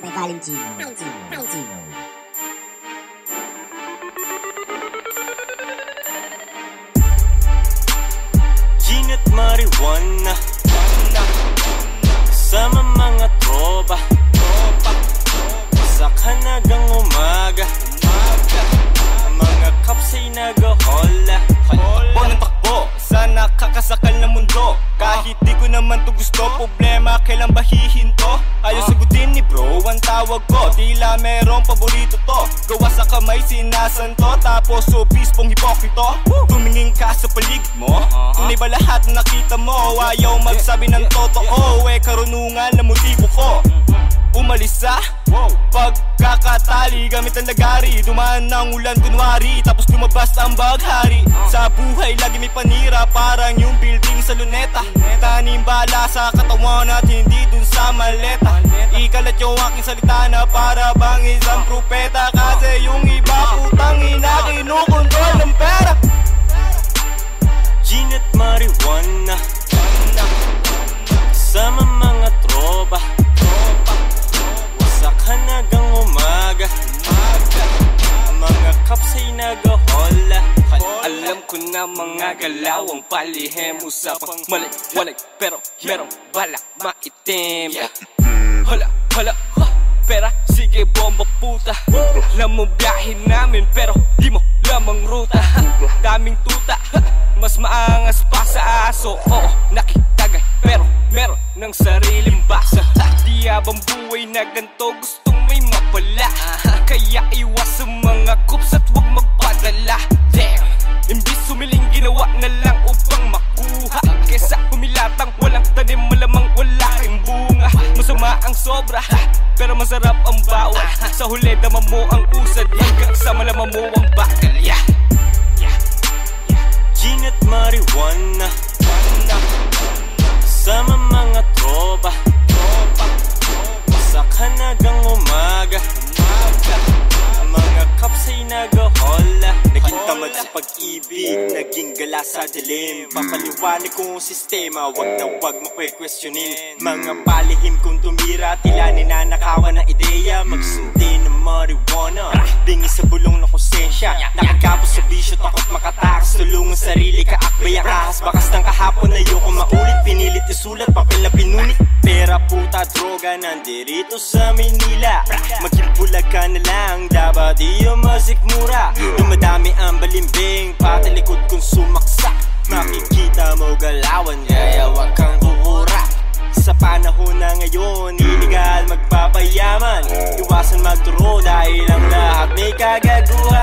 Valentino, Valentino, Valentino. Gin at marijuana Sama mga tropa Sa kanagang umaga Mga kaps ay nag-hola Takbo ng takbo sa nakakasakal na mundo Kahit di ko naman to gusto Problema tawag ko Tila merong paborito to. Gawa sa kamay sinasanto Tapos obispong hipokrito Tumingin ka sa paligid mo Tunay ba lahat na nakita mo? Ayaw magsabi ng totoo Eh karunungan na motibo ko Umalis sa Pagkakatali. Gamit ang lagari Dumaan ng ulan kunwari. Tapos lumabas ang baghari. Sa buhay lagi may panira Parang yung building sa luneta. Tanim bala sa katawan at hindi dun sa maleta. Ikalat yung aking salita na para bang isang propeta. Kasi yung iba putang ina kinukontrol ng pera. Gin at marijuana Na mga galaw ang palihim. Usapang maliwanag pero merong balak maitim. Hala, hala, ha, pera, sige bomba puta. Biyahin namin pero di mo lamang ruta. Ha, Daming tuta, ha, mas maangas pa sa aso. Oo, nakitagay pero meron ng sariling basa. Di habang buhay na ganito gustong may mapala. Kaya iwas sa mga kups at huwag magpadala Damn. Imbis sumiling ginawa na lang upang makuha. Kesa pumilatang walang tanim malamang wala rin bunga. Masama ang sobra pero masarap ang bawat. Sa huli dama mo ang usad hanggang sa malaman mo ang bakal. Yeah. Gin at marijuana pag-ibig Naging gala sa dilim. Papaliwanag kong sistema Wag na wag mo questionin Mga palihim kong tumira Tila ninanakawan ng ideya. Magsundi ng marijuana Bingi sa bulong na konsensya. Nakagapos sa bisyo Takot makatakas. Tulungan sarili kaakbay ang ahas. Bakas ng kahapon Ayoko maulit. Pinilit isulat Papel na pinunit Pera, puta, droga Nandirito sa Manila. Maging bulag ka na lang Dapat di yung masikmura. Ang balimbing Pati likod kong sumaksak. Makikita mo galawan Kaya wag kang kukura sa panahon na ngayon, iligal magpapayaman. Iwasan magturo dahil ang lahat may kagaguhan